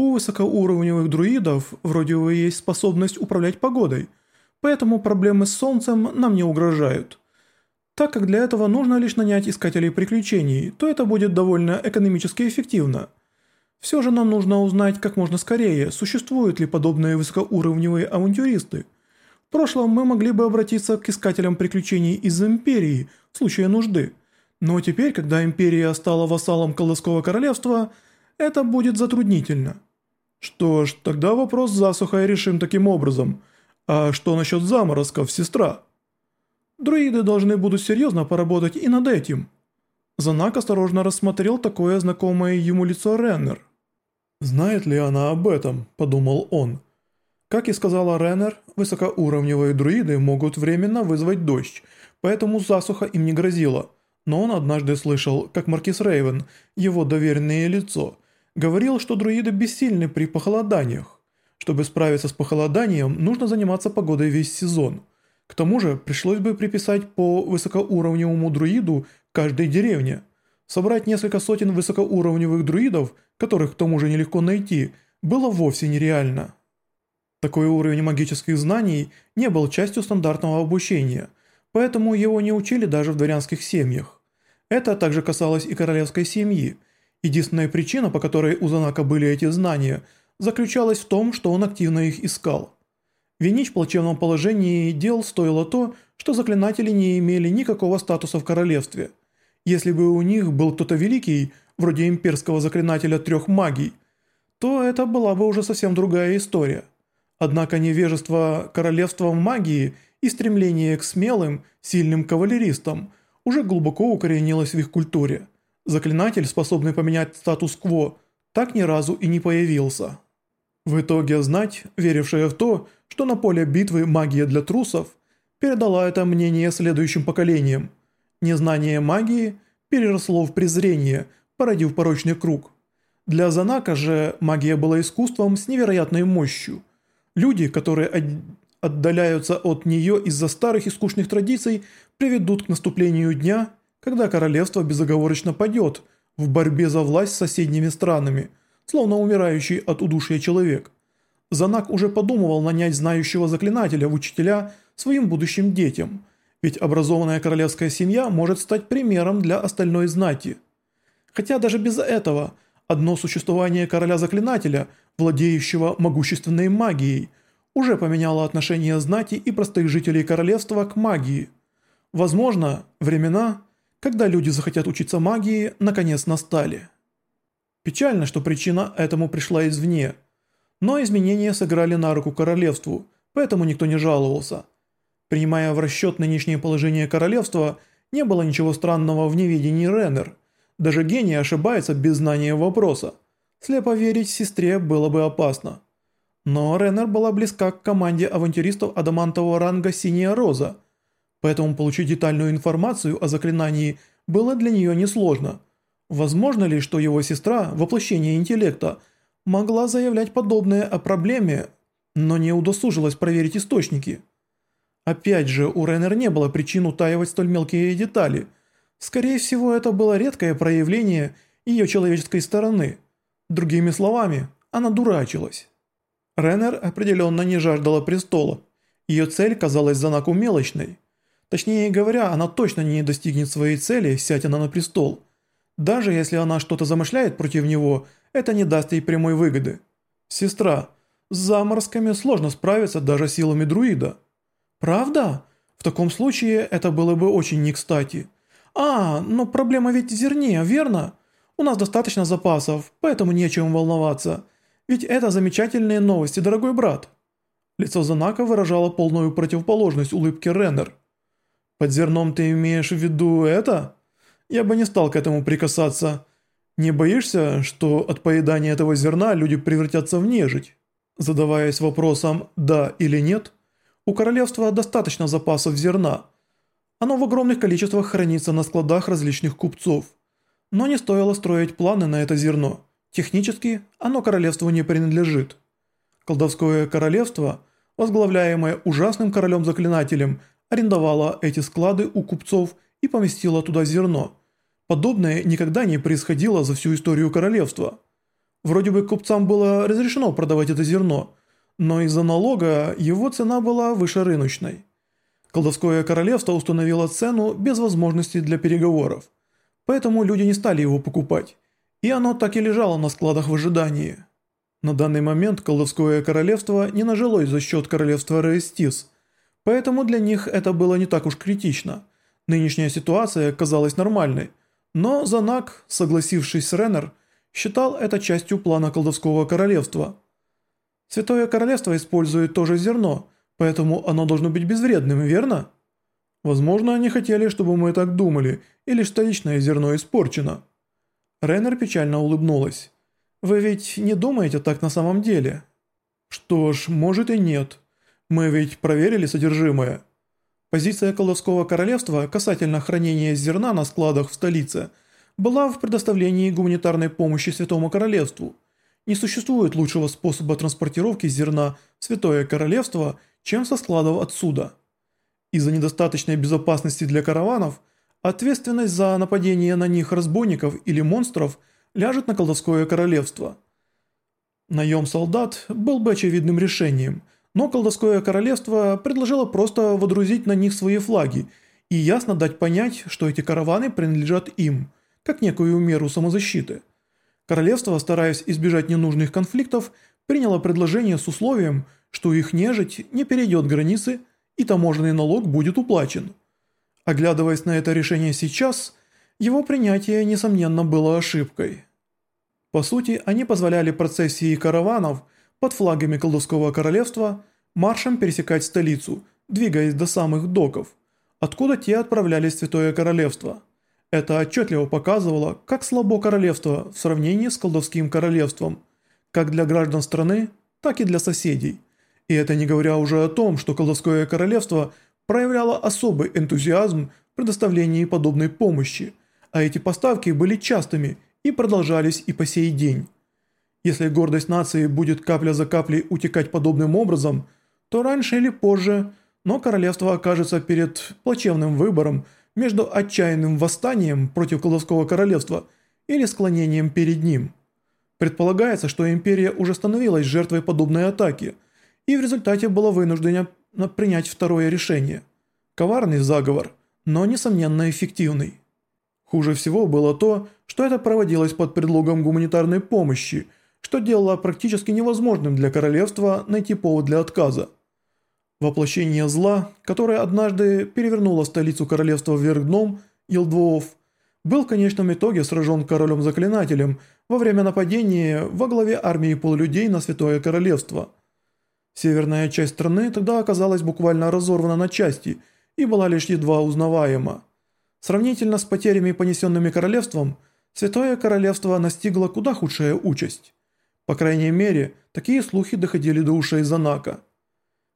У высокоуровневых друидов вроде бы есть способность управлять погодой, поэтому проблемы с солнцем нам не угрожают. Так как для этого нужно лишь нанять искателей приключений, то это будет довольно экономически эффективно. Все же нам нужно узнать как можно скорее, существуют ли подобные высокоуровневые авантюристы. В прошлом мы могли бы обратиться к искателям приключений из Империи в случае нужды. Но теперь, когда Империя стала вассалом Колдовского Королевства, это будет затруднительно. Что ж, тогда вопрос засуха решим таким образом. А что насчет заморозков, сестра? Друиды должны будут серьезно поработать и над этим. Занак осторожно рассмотрел такое знакомое ему лицо Реннер. «Знает ли она об этом?» – подумал он. Как и сказала Реннер, высокоуровневые друиды могут временно вызвать дождь, поэтому засуха им не грозила. Но он однажды слышал, как Маркис Рейвен, его доверенное лицо, говорил, что друиды бессильны при похолоданиях. Чтобы справиться с похолоданием, нужно заниматься погодой весь сезон. К тому же, пришлось бы приписать по высокоуровневому друиду каждой деревне. Собрать несколько сотен высокоуровневых друидов, которых к тому же нелегко найти, было вовсе нереально. Такой уровень магических знаний не был частью стандартного обучения, поэтому его не учили даже в дворянских семьях. Это также касалось и королевской семьи. Единственная причина, по которой у Занака были эти знания, заключалась в том, что он активно их искал. Винить в плачевном положении дел стоило то, что заклинатели не имели никакого статуса в королевстве. Если бы у них был кто-то великий, вроде имперского заклинателя трех магий, то это была бы уже совсем другая история. Однако невежество королевства магии и стремление к смелым, сильным кавалеристам уже глубоко укоренилось в их культуре. Заклинатель, способный поменять статус-кво, так ни разу и не появился. В итоге знать, верившая в то, что на поле битвы магия для трусов, передала это мнение следующим поколениям. Незнание магии переросло в презрение, породив порочный круг. Для Занака же магия была искусством с невероятной мощью – Люди, которые отдаляются от нее из-за старых и скучных традиций, приведут к наступлению дня, когда королевство безоговорочно падет в борьбе за власть с соседними странами, словно умирающий от удушья человек. Занак уже подумывал нанять знающего заклинателя в учителя своим будущим детям, ведь образованная королевская семья может стать примером для остальной знати. Хотя даже без этого – Одно существование короля-заклинателя, владеющего могущественной магией, уже поменяло отношение знати и простых жителей королевства к магии. Возможно, времена, когда люди захотят учиться магии, наконец настали. Печально, что причина этому пришла извне. Но изменения сыграли на руку королевству, поэтому никто не жаловался. Принимая в расчет нынешнее положение королевства, не было ничего странного в неведении Реннер – даже гений ошибается без знания вопроса. Слепо верить сестре было бы опасно. Но Реннер была близка к команде авантюристов адамантового ранга «Синяя роза», поэтому получить детальную информацию о заклинании было для нее несложно. Возможно ли, что его сестра, воплощение интеллекта, могла заявлять подобное о проблеме, но не удосужилась проверить источники? Опять же, у Реннер не было причин утаивать столь мелкие детали – Скорее всего, это было редкое проявление ее человеческой стороны. Другими словами, она дурачилась. Реннер определенно не жаждала престола. Ее цель казалась Занаку мелочной. Точнее говоря, она точно не достигнет своей цели, сядя на престол. Даже если она что-то замышляет против него, это не даст ей прямой выгоды. Сестра, с заморозками сложно справиться даже силами друида. Правда? В таком случае это было бы очень не кстати. «А, но проблема ведь в зерне, верно? У нас достаточно запасов, поэтому не о чем волноваться. Ведь это замечательные новости, дорогой брат». Лицо Занака выражало полную противоположность улыбке Реннер. «Под зерном ты имеешь в виду это? Я бы не стал к этому прикасаться. Не боишься, что от поедания этого зерна люди превратятся в нежить?» Задаваясь вопросом «да» или «нет», у королевства достаточно запасов зерна – оно в огромных количествах хранится на складах различных купцов. Но не стоило строить планы на это зерно. Технически оно королевству не принадлежит. Колдовское королевство, возглавляемое ужасным королем-заклинателем, арендовало эти склады у купцов и поместило туда зерно. Подобное никогда не происходило за всю историю королевства. Вроде бы купцам было разрешено продавать это зерно, но из-за налога его цена была выше рыночной. Колдовское королевство установило цену без возможности для переговоров, поэтому люди не стали его покупать, и оно так и лежало на складах в ожидании. На данный момент колдовское королевство не нажилось за счет королевства Рейстис, поэтому для них это было не так уж критично. Нынешняя ситуация казалась нормальной, но Занак, согласившись с Реннер, считал это частью плана колдовского королевства. Святое королевство использует тоже зерно, поэтому оно должно быть безвредным, верно? Возможно, они хотели, чтобы мы так думали, или что личное зерно испорчено. Реннер печально улыбнулась. Вы ведь не думаете так на самом деле? Что ж, может и нет. Мы ведь проверили содержимое. Позиция колдовского королевства касательно хранения зерна на складах в столице была в предоставлении гуманитарной помощи Святому Королевству. Не существует лучшего способа транспортировки зерна в Святое Королевство, чем со складов отсюда. Из-за недостаточной безопасности для караванов, ответственность за нападение на них разбойников или монстров – ляжет на колдовское королевство. Наем солдат был бы очевидным решением, но колдовское королевство предложило просто водрузить на них свои флаги и ясно дать понять, что эти караваны принадлежат им, как некую меру самозащиты. Королевство, стараясь избежать ненужных конфликтов, приняло предложение с условием, что их нежить не перейдет границы и таможенный налог будет уплачен. Оглядываясь на это решение сейчас – его принятие, несомненно, было ошибкой. По сути, они позволяли процессии караванов под флагами колдовского королевства маршем пересекать столицу, двигаясь до самых доков, откуда те отправлялись в Святое Королевство. Это отчетливо показывало, как слабо королевство в сравнении с колдовским королевством, как для граждан страны, так и для соседей. И это не говоря уже о том, что колдовское королевство проявляло особый энтузиазм в предоставлении подобной помощи – а эти поставки были частыми и продолжались и по сей день. Если гордость нации будет капля за каплей утекать подобным образом, то раньше или позже, но королевство окажется перед плачевным выбором между отчаянным восстанием против колдовского королевства или склонением перед ним. Предполагается, что империя уже становилась жертвой подобной атаки и в результате была вынуждена принять второе решение. Коварный заговор, но несомненно эффективный. Хуже всего было то, что это проводилось под предлогом гуманитарной помощи, что делало практически невозможным для королевства найти повод для отказа. Воплощение зла, которое однажды перевернуло столицу королевства вверх дном, Елдвоов, был в конечном итоге сражен королем-заклинателем во время нападения во главе армии полулюдей на Святое Королевство. Северная часть страны тогда оказалась буквально разорвана на части и была лишь едва узнаваема. Сравнительно с потерями, понесенными королевством, Святое Королевство настигло куда худшая участь. По крайней мере, такие слухи доходили до ушей Занака.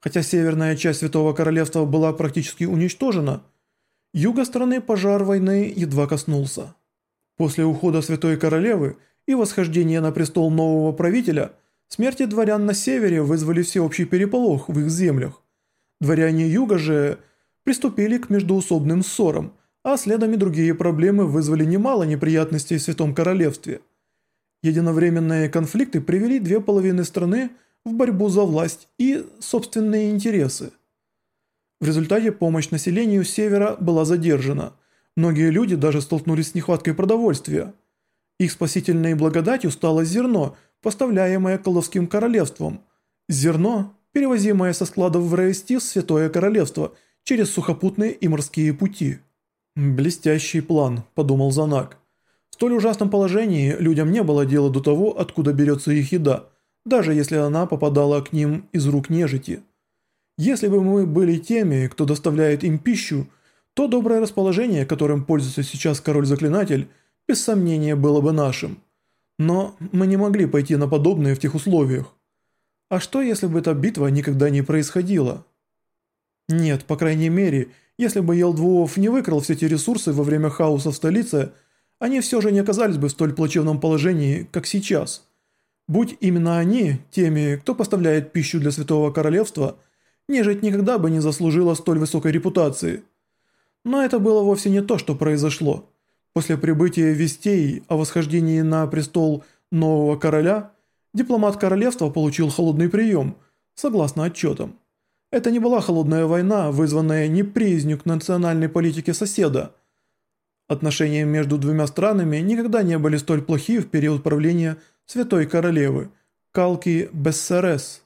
Хотя северная часть Святого Королевства была практически уничтожена, юга страны пожар войны едва коснулся. После ухода Святой Королевы и восхождения на престол нового правителя, смерти дворян на севере вызвали всеобщий переполох в их землях. Дворяне юга же приступили к междуусобным ссорам – а следом и другие проблемы вызвали немало неприятностей в Святом Королевстве. Единовременные конфликты привели две половины страны в борьбу за власть и собственные интересы. В результате помощь населению севера была задержана. Многие люди даже столкнулись с нехваткой продовольствия. Их спасительной благодатью стало зерно, поставляемое колдовским королевством. Зерно, перевозимое со складов в Рейстис Святое Королевство через сухопутные и морские пути. «Блестящий план», – подумал Занак. Столь ужасном положении людям не было дела до того, откуда берется их еда, даже если она попадала к ним из рук нежити. Если бы мы были теми, кто доставляет им пищу, то доброе расположение, которым пользуется сейчас король-заклинатель, без сомнения было бы нашим. Но мы не могли пойти на подобное в тех условиях. А что, если бы эта битва никогда не происходила? Нет, по крайней мере, если бы Елдвуов не выкрал все эти ресурсы во время хаоса в столице, они все же не оказались бы в столь плачевном положении, как сейчас. Будь именно они теми, кто поставляет пищу для Святого Королевства, нежить никогда бы не заслужила столь высокой репутации. Но это было вовсе не то, что произошло. После прибытия вестей о восхождении на престол нового короля, дипломат королевства получил холодный прием, согласно отчетам. Это не была холодная война, вызванная неприязнью к национальной политике соседа. Отношения между двумя странами никогда не были столь плохи в период правления Святой Королевы, Калки Бессерес.